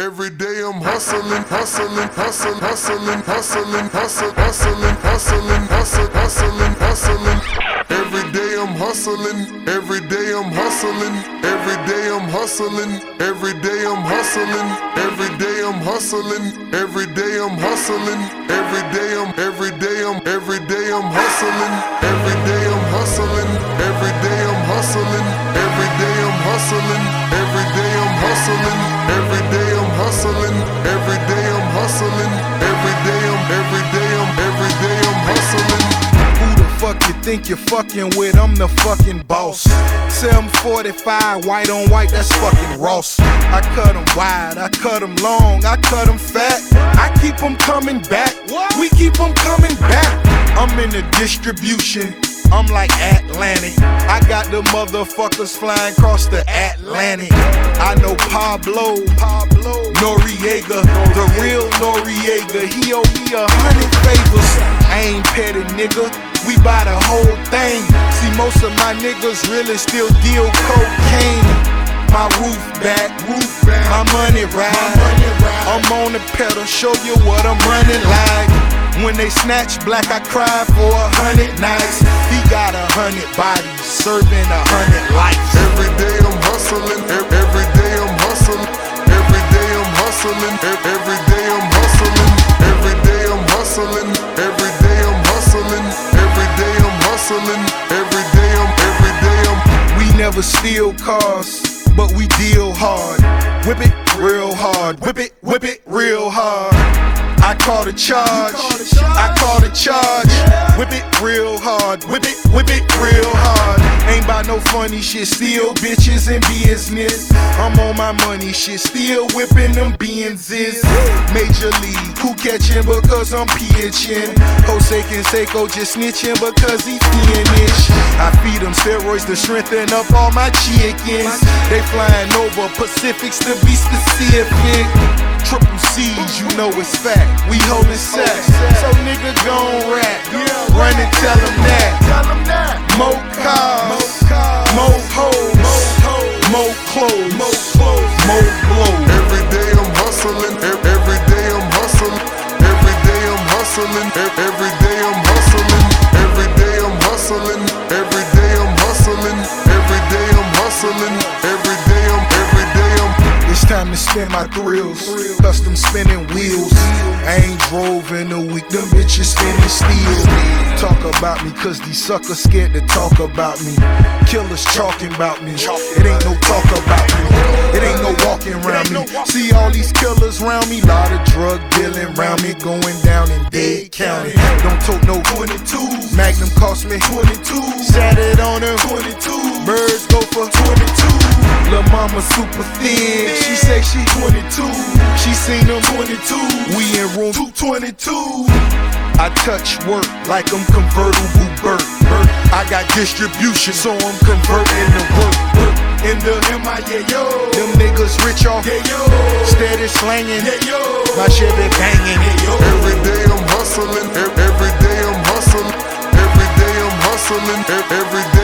Every day I'm hustling, hustling, hustling, hustling, hustling, hustling, hustling, hustling, hustling, hustling, hustling. Every day I'm hustling, every day I'm hustling, every day I'm hustling, every day I'm hustling, every day I'm hustling, every day I'm hustling, every day I'm every day I'm every day I'm hustling, every day I'm hustling, think you're fucking with? I'm the fucking boss. 745, white on white, that's fucking Ross. I cut 'em wide, I cut 'em long, I cut 'em fat. I keep 'em coming back, we keep 'em coming back. I'm in the distribution. I'm like Atlantic. I got the motherfuckers flying across the Atlantic. I know Pablo, Pablo, Noriega, the real Noriega. He owe me a hundred favors. I ain't petty, nigga. We buy the whole thing. See, most of my niggas really still deal cocaine. My roof back, roof back. My money ride. I'm on the pedal, show you what I'm running like. When they snatch black, I cry for a hundred nights. He got a hundred bodies, serving a hundred lives. Every day I'm hustling, every day I'm hustling, every day I'm hustling, every Never steal cars, but we deal hard. Whip it real hard, whip it, whip it real hard. I call the charge, I call the charge. Whip it real hard, whip it, whip it real hard. Ain't about no funny shit, still bitches in business. I'm on my money shit, still whipping them Benzes. Major league, who catching because I'm pitching? Jose Canseco just snitching because he finish. I feed them steroids to strengthen up all my chickens. They flying over Pacifics to be specific. Triple C's, you know it's fact. We holding sacks. So nigga gon' rap. Run and tell them that. More hustling, ev- every day I'm hustling, every day I'm hustling, every day I'm hustling, every day I'm hustling, every day I'm every day I'm. It's time to spin my thrills. Custom spinning wheels. Drove in a week, them bitches spinning steel. Talk about me, cause these suckers scared to talk about me. Killers talking about me. It ain't no talk about me. It ain't no walking around me. See all these killers around me. Lot of drug dealing around me. Going down in Dade County. Don't tote no 22. Magnum cost me 22. Sat it on her 22. Birds go for 22. Lil' mama super thin. She say she 22. She seen them 22. We in room 222. I touch work like I'm convertible Burt. I got distribution, so I'm converting the work. In the MIA, yo. Them niggas rich off. Yeah, yo. Steady slanging. Yeah, yo. My shit be banging. Yeah, yo. Every day I'm hustling, every day I'm hustling, every day I'm hustling, ev- every day